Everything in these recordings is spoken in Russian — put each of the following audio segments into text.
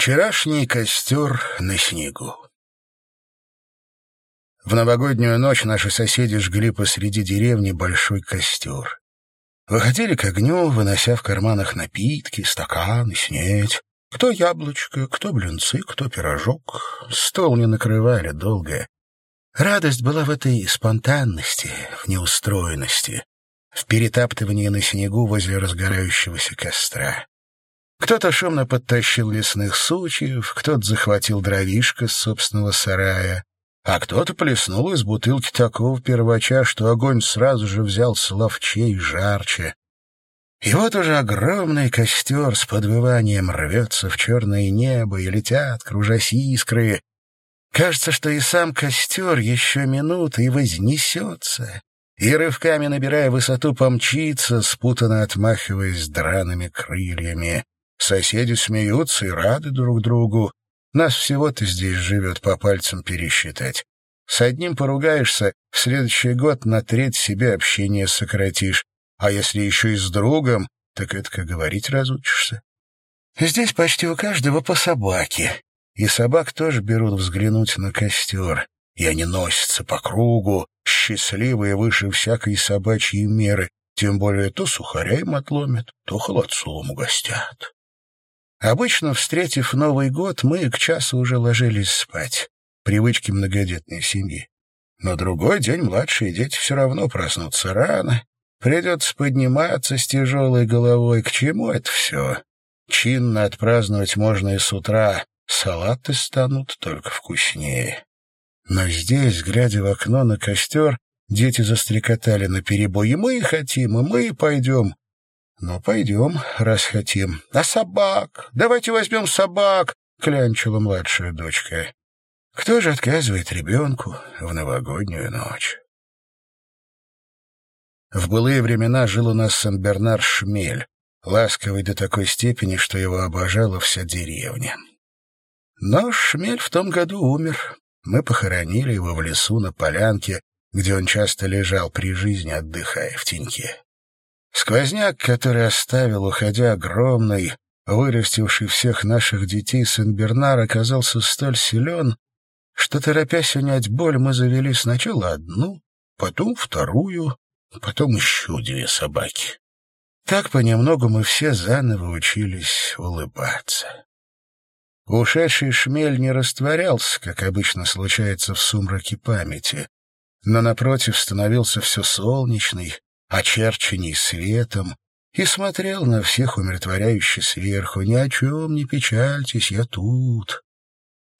Вчерашний костер на снегу. В новогоднюю ночь наши соседи жгли посреди деревни большой костер. Выходили к огню, вынося в карманах напитки, стаканы, снеть. Кто яблочко, кто блинцы, кто пирожок. Стол не накрывали долго. Радость была в этой спонтанности, в неустроенности, в перетаптывании на снегу возле разгорающегося костра. Кто-то шумно подтащил лесных сучьев, кто-то захватил дровишко с собственного сарая, а кто-то плеснул из бутылки такого первача, что огонь сразу же взял ловчей жарче. И вот уже огромный костер с подвыванием рвется в черное небо, и летят, кружась искры. Кажется, что и сам костер еще минуты и вознесется, и рывками, набирая высоту, помчится, спутанно отмахиваясь драными крыльями. Соседи смеются и рады друг другу. Нас всего-то здесь живет по пальцам пересчитать. С одним поругаешься, в следующий год на треть себе общение сократишь. А если еще и с другом, так это как говорить разучишься. Здесь почти у каждого по собаке. И собак тоже берут взглянуть на костер. И они носятся по кругу, счастливые выше всякой собачьей меры. Тем более то сухаря им отломят, то холодцом угостят. Обычно, встретив Новый год, мы к часу уже ложились спать. Привычки многодетной семьи. Но другой день младшие дети все равно проснутся рано. Придется подниматься с тяжелой головой. К чему это все? Чинно отпраздновать можно и с утра. Салаты станут только вкуснее. Но здесь, глядя в окно на костер, дети застрекотали наперебой. И мы хотим, и мы пойдем. «Ну, пойдем, раз хотим. А собак? Давайте возьмем собак!» — клянчила младшая дочка. «Кто же отказывает ребенку в новогоднюю ночь?» В былые времена жил у нас Сан-Бернар Шмель, ласковый до такой степени, что его обожала вся деревня. Но Шмель в том году умер. Мы похоронили его в лесу на полянке, где он часто лежал при жизни, отдыхая в теньке. Сквозняк, который оставил, уходя огромный, вырастивший всех наших детей Сен-Бернар, оказался столь силен, что, торопясь унять боль, мы завели сначала одну, потом вторую, потом еще две собаки. Так понемногу мы все заново учились улыбаться. Ушедший шмель не растворялся, как обычно случается в сумраке памяти, но, напротив, становился все солнечный, очерченный светом, и смотрел на всех умиротворяюще сверху. «Ни о чем не печальтесь, я тут».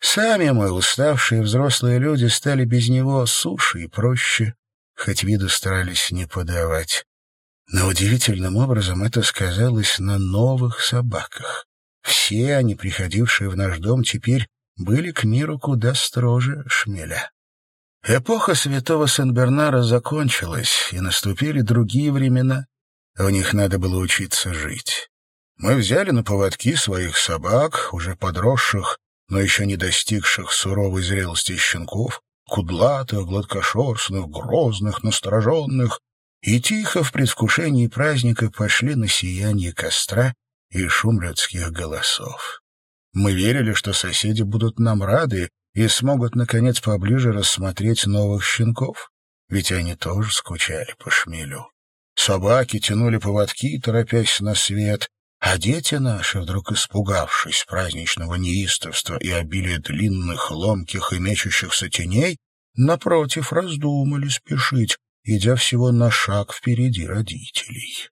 Сами мы, уставшие взрослые люди, стали без него суше и проще, хоть виду старались не подавать. Но удивительным образом это сказалось на новых собаках. Все они, приходившие в наш дом, теперь были к миру куда строже шмеля. Эпоха святого Сен-Бернара закончилась, и наступили другие времена. В них надо было учиться жить. Мы взяли на поводки своих собак, уже подросших, но еще не достигших суровой зрелости щенков, кудлатых, гладкошерстных, грозных, настороженных, и тихо в предвкушении праздника пошли на сияние костра и шум людских голосов. Мы верили, что соседи будут нам рады, и смогут, наконец, поближе рассмотреть новых щенков, ведь они тоже скучали по шмелю. Собаки тянули поводки, торопясь на свет, а дети наши, вдруг испугавшись праздничного неистовства и обилия длинных, ломких и мечущихся теней, напротив, раздумали спешить, идя всего на шаг впереди родителей.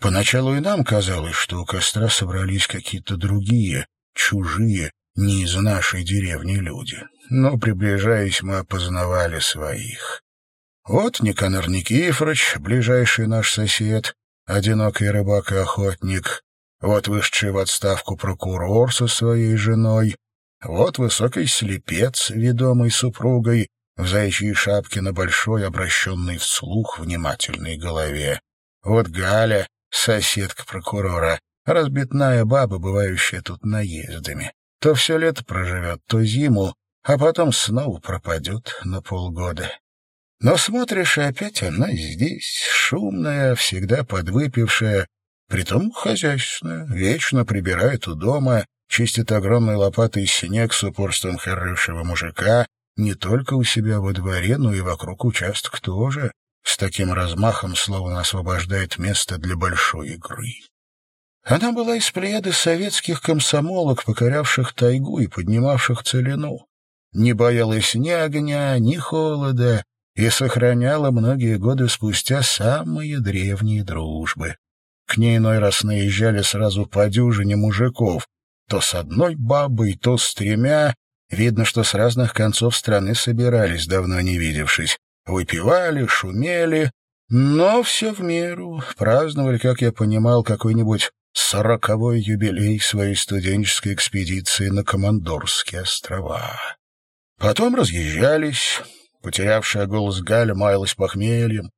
Поначалу и нам казалось, что у костра собрались какие-то другие, чужие, не из нашей деревни люди. Но, приближаясь, мы опознавали своих. Вот Никанор Никифорович, ближайший наш сосед, одинокий рыбак и охотник. Вот вышедший в отставку прокурор со своей женой. Вот высокий слепец, ведомый супругой, в заячьей шапке на большой, обращенной вслух, внимательной голове. Вот Галя, соседка прокурора, разбитная баба, бывающая тут наездами. То все лето проживет, то зиму, а потом снова пропадет на полгода. Но смотришь, и опять она здесь, шумная, всегда подвыпившая, притом хозяйственная, вечно прибирает у дома, чистит огромной лопатой снег с упорством хорошего мужика не только у себя во дворе, но и вокруг участка тоже, с таким размахом, словно освобождает место для большой игры. Она была из плеяды советских комсомолок, покорявших тайгу и поднимавших целину. Не боялась ни огня, ни холода и сохраняла многие годы спустя самые древние дружбы. К ней иной раз наезжали сразу по дюжине мужиков, то с одной бабой, то с тремя. Видно, что с разных концов страны собирались, давно не видевшись. Выпивали, шумели, но все в меру. Праздновали, как я понимал, какой-нибудь сороковой юбилей своей студенческой экспедиции на Командорские острова. Потом разъезжались. Потерявшая голос Галя маялась похмельем.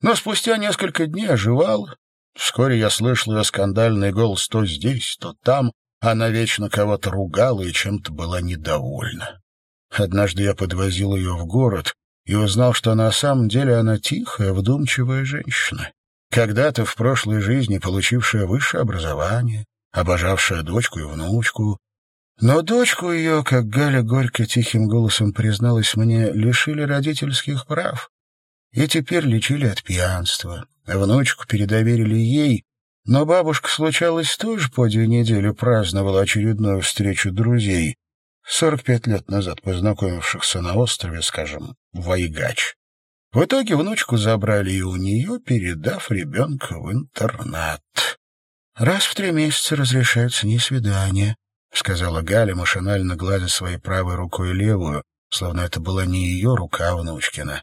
Но спустя несколько дней оживал. Вскоре я слышал ее скандальный голос то здесь, то там. Она вечно кого-то ругала и чем-то была недовольна. Однажды я подвозил ее в город и узнал, что на самом деле она тихая, вдумчивая женщина когда-то в прошлой жизни получившая высшее образование, обожавшая дочку и внучку. Но дочку ее, как Галя горько тихим голосом призналась мне, лишили родительских прав и теперь лечили от пьянства. Внучку передоверили ей, но бабушка, случалось, тоже по две недели праздновала очередную встречу друзей, сорок пять лет назад познакомившихся на острове, скажем, Вайгач. В итоге внучку забрали и у нее, передав ребенка в интернат. «Раз в три месяца разрешаются не свидания», — сказала Галя, машинально гладя своей правой рукой левую, словно это была не ее рука, а внучкина.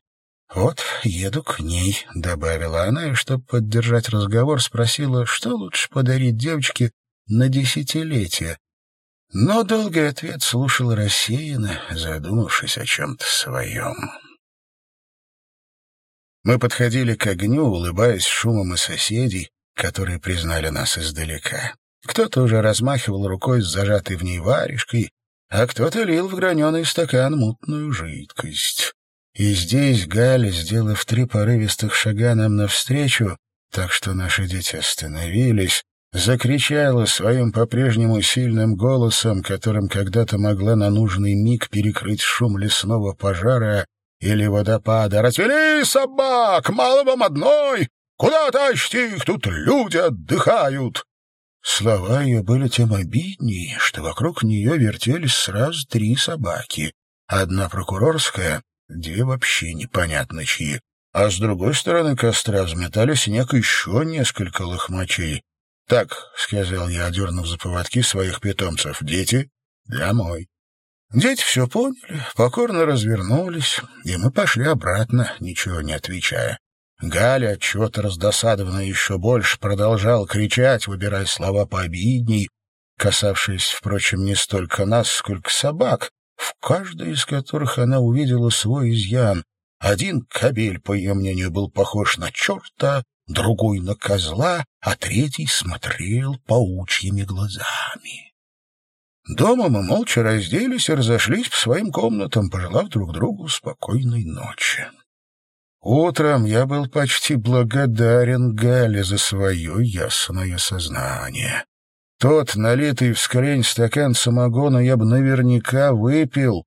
«Вот, еду к ней», — добавила она, и, чтобы поддержать разговор, спросила, что лучше подарить девочке на десятилетие. Но долгий ответ слушал рассеянно, задумавшись о чем-то своем. Мы подходили к огню, улыбаясь шумом и соседей, которые признали нас издалека. Кто-то уже размахивал рукой с зажатой в ней варежкой, а кто-то лил в граненый стакан мутную жидкость. И здесь Галя, сделав три порывистых шага нам навстречу, так что наши дети остановились, закричала своим по-прежнему сильным голосом, которым когда-то могла на нужный миг перекрыть шум лесного пожара, или водопада. «Развели собак! Мало вам одной! Куда тащите их? Тут люди отдыхают!» Слова ее были тем обиднее, что вокруг нее вертелись сразу три собаки. Одна прокурорская, две вообще непонятно чьи. А с другой стороны костра взметали снег еще несколько лохмачей. «Так», — сказал я, одернув за поводки своих питомцев, — «дети, домой». Дети все поняли, покорно развернулись, и мы пошли обратно, ничего не отвечая. Галя, отчего-то раздосадованно еще больше, продолжал кричать, выбирая слова пообидней, касавшиеся, впрочем, не столько нас, сколько собак, в каждой из которых она увидела свой изъян. Один кобель, по ее мнению, был похож на черта, другой — на козла, а третий смотрел паучьими глазами. Дома мы молча разделись и разошлись по своим комнатам, пожелав друг другу спокойной ночи. Утром я был почти благодарен Гале за свое ясное сознание. Тот, налитый в скрень стакан самогона, я бы наверняка выпил,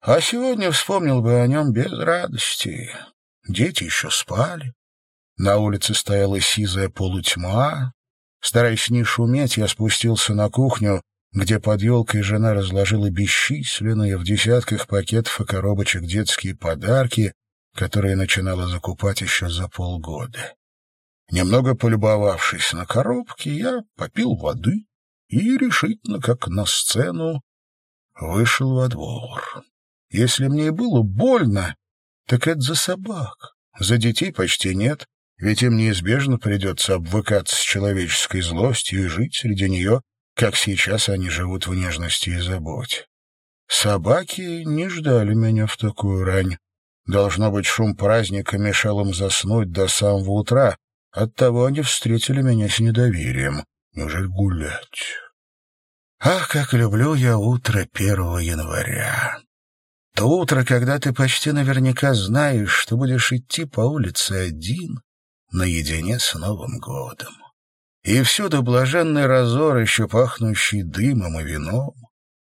а сегодня вспомнил бы о нем без радости. Дети еще спали. На улице стояла сизая полутьма. Стараясь не шуметь, я спустился на кухню где под елкой жена разложила бесчисленные в десятках пакетов и коробочек детские подарки, которые начинала закупать еще за полгода. Немного полюбовавшись на коробки, я попил воды и решительно, как на сцену, вышел во двор. Если мне и было больно, так это за собак. За детей почти нет, ведь им неизбежно придется обвыкаться с человеческой злостью и жить среди нее как сейчас они живут в нежности и заботе. Собаки не ждали меня в такую рань. Должно быть, шум праздника мешал им заснуть до самого утра. Оттого они встретили меня с недоверием. Неужели гулять? Ах, как люблю я утро первого января. То утро, когда ты почти наверняка знаешь, что будешь идти по улице один, наедине с Новым годом. И всюду блаженный разор, еще пахнущий дымом и вином.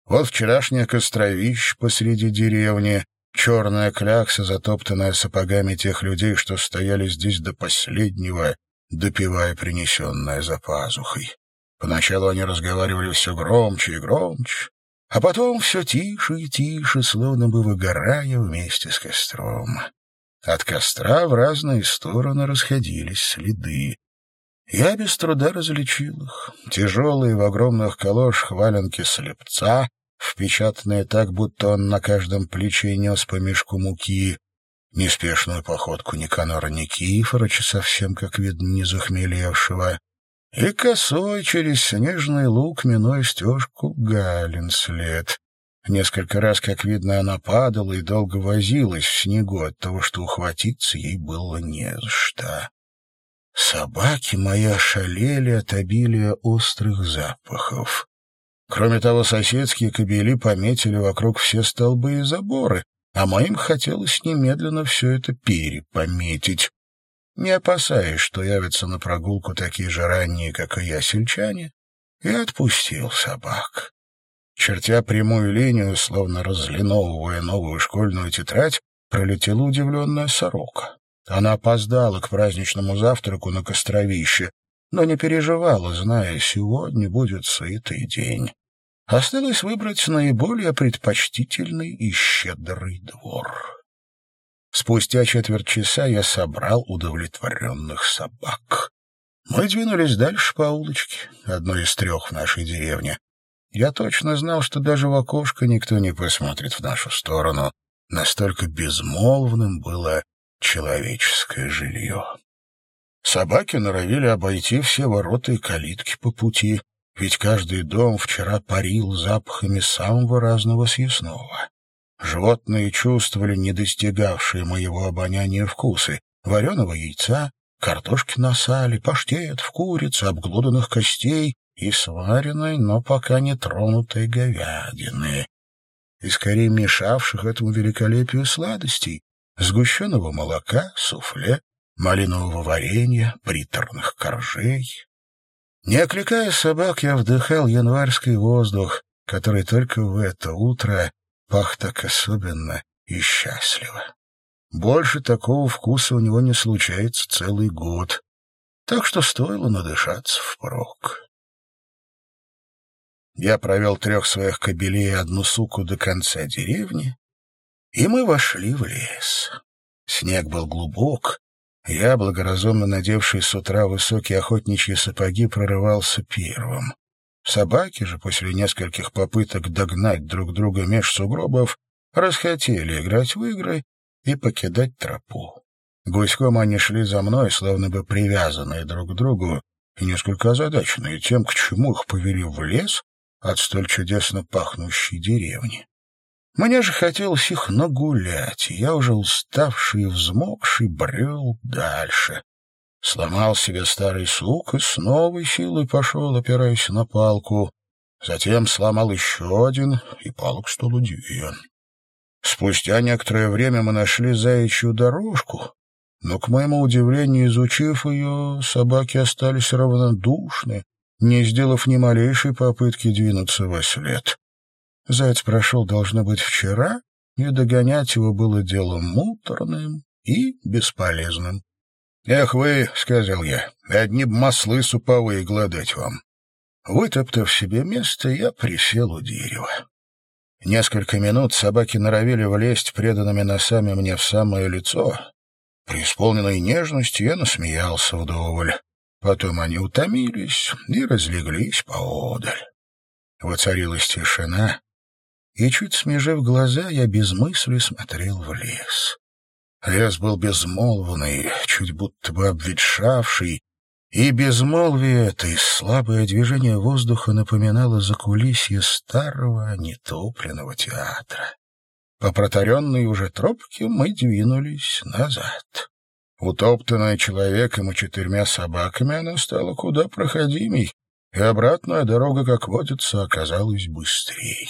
Вот вчерашнее костровище посреди деревни, черная клякса, затоптанная сапогами тех людей, что стояли здесь до последнего, допивая принесенное за пазухой. Поначалу они разговаривали все громче и громче, а потом все тише и тише, словно бы выгорая вместе с костром. От костра в разные стороны расходились следы. Я без труда различил их. Тяжелые в огромных калошах валенки слепца, впечатанные так, будто он на каждом плече нес по мешку муки, неспешную походку Никанора Никифоровича, совсем, как видно, не захмелевшего, и косой через снежный лук, минуя стежку, Галин след. Несколько раз, как видно, она падала и долго возилась в снегу от того, что ухватиться ей было не за что. Собаки мои ошалели от обилия острых запахов. Кроме того, соседские кобели пометили вокруг все столбы и заборы, а моим хотелось немедленно все это перепометить. Не опасаясь, что явятся на прогулку такие же ранние, как и я, сельчане, я отпустил собак. Чертя прямую линию, словно разлиновывая новую школьную тетрадь, пролетела удивленная сорока. Она опоздала к праздничному завтраку на костровище, но не переживала, зная, сегодня будет сытый день. Осталось выбрать наиболее предпочтительный и щедрый двор. Спустя четверть часа я собрал удовлетворенных собак. Мы двинулись дальше по улочке, одной из трех в нашей деревне. Я точно знал, что даже в окошко никто не посмотрит в нашу сторону. Настолько безмолвным было человеческое жилье. Собаки норовили обойти все ворота и калитки по пути, ведь каждый дом вчера парил запахами самого разного съестного. Животные чувствовали недостигавшие моего обоняния вкусы — вареного яйца, картошки на сале, паштет в курице, обглоданных костей и сваренной, но пока не тронутой говядины. И скорее мешавших этому великолепию сладостей, сгущенного молока, суфле, малинового варенья, приторных коржей. Не окликая собак, я вдыхал январский воздух, который только в это утро пах так особенно и счастливо. Больше такого вкуса у него не случается целый год, так что стоило надышаться впрок. Я провел трех своих кобелей и одну суку до конца деревни, и мы вошли в лес. Снег был глубок. Я, благоразумно надевший с утра высокие охотничьи сапоги, прорывался первым. Собаки же, после нескольких попыток догнать друг друга меж сугробов, расхотели играть в игры и покидать тропу. Гуськом они шли за мной, словно бы привязанные друг к другу, и несколько озадаченные тем, к чему их повели в лес от столь чудесно пахнущей деревни. Мне же хотелось их нагулять, я уже уставший и взмокший брел дальше. Сломал себе старый сук и с новой силой пошел, опираясь на палку. Затем сломал еще один, и палок стало две. Спустя некоторое время мы нашли заячью дорожку, но, к моему удивлению, изучив ее, собаки остались равнодушны, не сделав ни малейшей попытки двинуться во след. Заяц прошел, должно быть, вчера, и догонять его было делом муторным и бесполезным. — Эх вы, — сказал я, — одни б маслы суповые гладать вам. Вытоптав себе место, я присел у дерева. Несколько минут собаки норовили влезть преданными носами мне в самое лицо. При исполненной нежности я насмеялся вдоволь. Потом они утомились и разлеглись поодаль. Воцарилась тишина, и, чуть смежив глаза, я без мысли смотрел в лес. Лес был безмолвный, чуть будто бы обветшавший, и безмолвие это и слабое движение воздуха напоминало закулисье старого нетопленного театра. По протаренной уже тропке мы двинулись назад. Утоптанная человеком и четырьмя собаками, она стала куда проходимей, и обратная дорога, как водится, оказалась быстрее.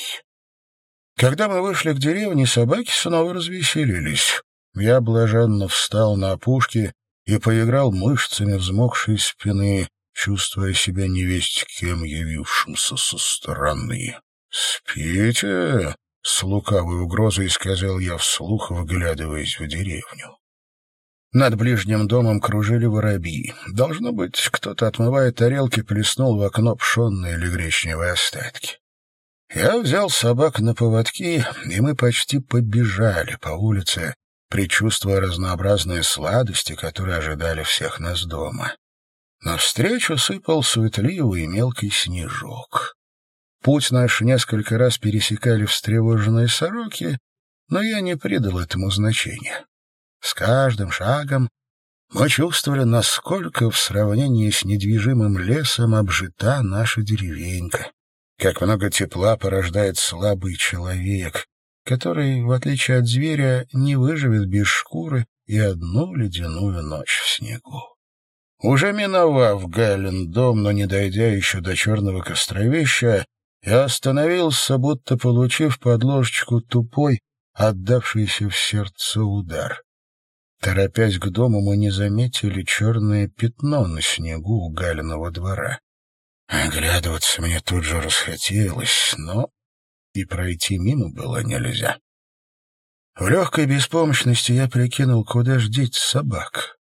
Когда мы вышли к деревне, собаки снова развеселились. Я блаженно встал на опушке и поиграл мышцами взмокшей спины, чувствуя себя невесть кем явившимся со стороны. «Спите?» — с лукавой угрозой сказал я вслух, выглядываясь в деревню. Над ближним домом кружили воробьи. Должно быть, кто-то, отмывая тарелки, плеснул в окно пшенные или гречневые остатки. Я взял собак на поводки, и мы почти побежали по улице, предчувствуя разнообразные сладости, которые ожидали всех нас дома. Навстречу сыпал суетливый мелкий снежок. Путь наш несколько раз пересекали встревоженные сороки, но я не придал этому значения. С каждым шагом мы чувствовали, насколько в сравнении с недвижимым лесом обжита наша деревенька. Как много тепла порождает слабый человек, который, в отличие от зверя, не выживет без шкуры и одну ледяную ночь в снегу. Уже миновав Галин дом, но не дойдя еще до черного костровища, я остановился, будто получив под ложечку тупой, отдавшийся в сердце удар. Торопясь к дому, мы не заметили черное пятно на снегу у Галиного двора. Оглядываться мне тут же расхотелось, но и пройти мимо было нельзя. В легкой беспомощности я прикинул, куда ж собак.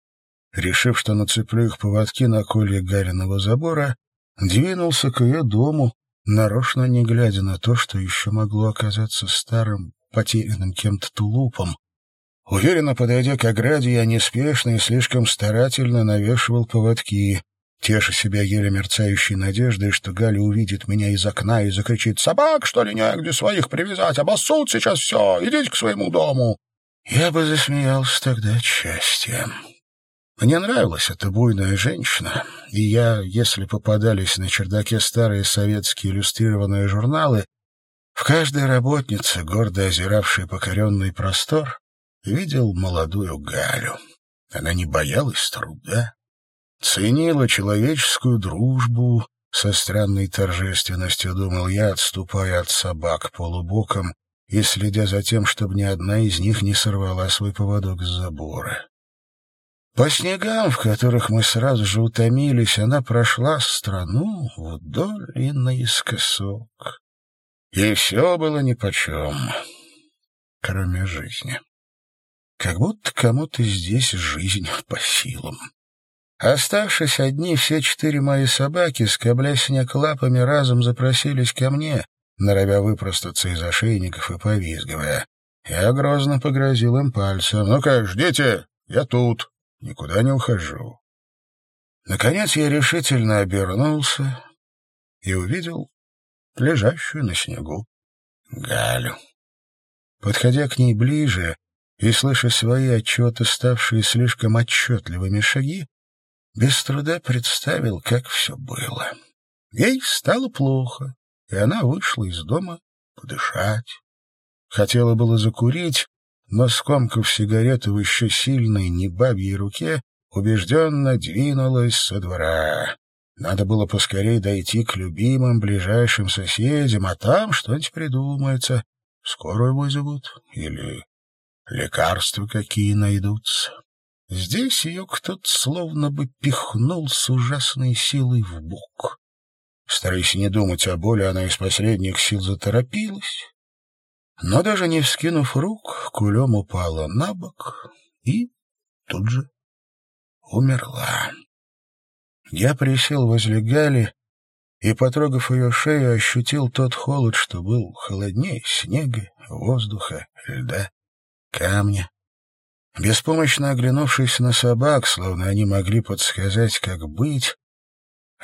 Решив, что нацеплю их поводки на колье Гариного забора, двинулся к ее дому, нарочно не глядя на то, что еще могло оказаться старым, потерянным кем-то тулупом, Уверенно подойдя к ограде, я неспешно и слишком старательно навешивал поводки, теша себя еле мерцающей надеждой, что Галя увидит меня из окна и закричит «Собак, что ли, негде своих привязать? Обоссут сейчас все! Идите к своему дому!» Я бы засмеялся тогда от счастья. Мне нравилась эта буйная женщина, и я, если попадались на чердаке старые советские иллюстрированные журналы, в каждой работнице, гордо озиравшей покоренный простор, видел молодую Галю. Она не боялась труда, ценила человеческую дружбу, со странной торжественностью думал я, отступая от собак полубоком и следя за тем, чтобы ни одна из них не сорвала свой поводок с забора. По снегам, в которых мы сразу же утомились, она прошла страну вдоль и наискосок. И все было нипочем, кроме жизни. Как будто кому-то здесь жизнь по силам. Оставшись одни, все четыре мои собаки, скобля снег лапами, разом запросились ко мне, норовя выпростаться из ошейников и повизгивая. Я грозно погрозил им пальцем. «Ну как, ждите, я тут, никуда не ухожу». Наконец я решительно обернулся и увидел лежащую на снегу Галю. Подходя к ней ближе, и, слыша свои отчеты, ставшие слишком отчетливыми шаги, без труда представил, как все было. Ей стало плохо, и она вышла из дома подышать. Хотела было закурить, но, скомкав сигарету в еще сильной небабьей руке, убежденно двинулась со двора. Надо было поскорей дойти к любимым ближайшим соседям, а там что-нибудь придумается. Скорую вызовут или лекарства какие найдутся. Здесь ее кто-то словно бы пихнул с ужасной силой в бок. Стараясь не думать о боли, она из последних сил заторопилась, но даже не вскинув рук, кулем упала на бок и тут же умерла. Я присел возле Гали и, потрогав ее шею, ощутил тот холод, что был холоднее снега, воздуха, льда камня. Беспомощно оглянувшись на собак, словно они могли подсказать, как быть,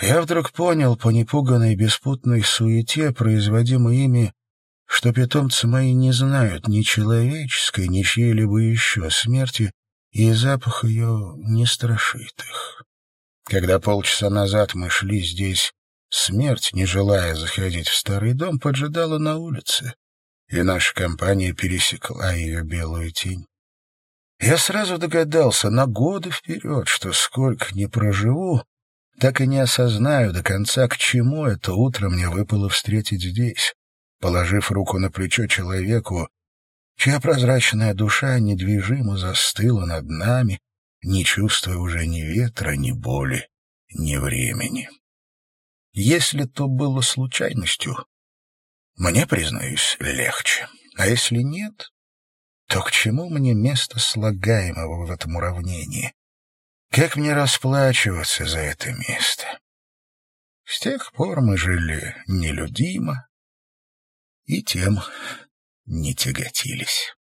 я вдруг понял по непуганной беспутной суете, производимой ими, что питомцы мои не знают ни человеческой, ни чьей-либо еще смерти, и запах ее не страшит их. Когда полчаса назад мы шли здесь, смерть, не желая заходить в старый дом, поджидала на улице и наша компания пересекла ее белую тень. Я сразу догадался на годы вперед, что сколько не проживу, так и не осознаю до конца, к чему это утро мне выпало встретить здесь, положив руку на плечо человеку, чья прозрачная душа недвижимо застыла над нами, не чувствуя уже ни ветра, ни боли, ни времени. Если то было случайностью, мне, признаюсь, легче. А если нет, то к чему мне место слагаемого в этом уравнении? Как мне расплачиваться за это место? С тех пор мы жили нелюдимо и тем не тяготились.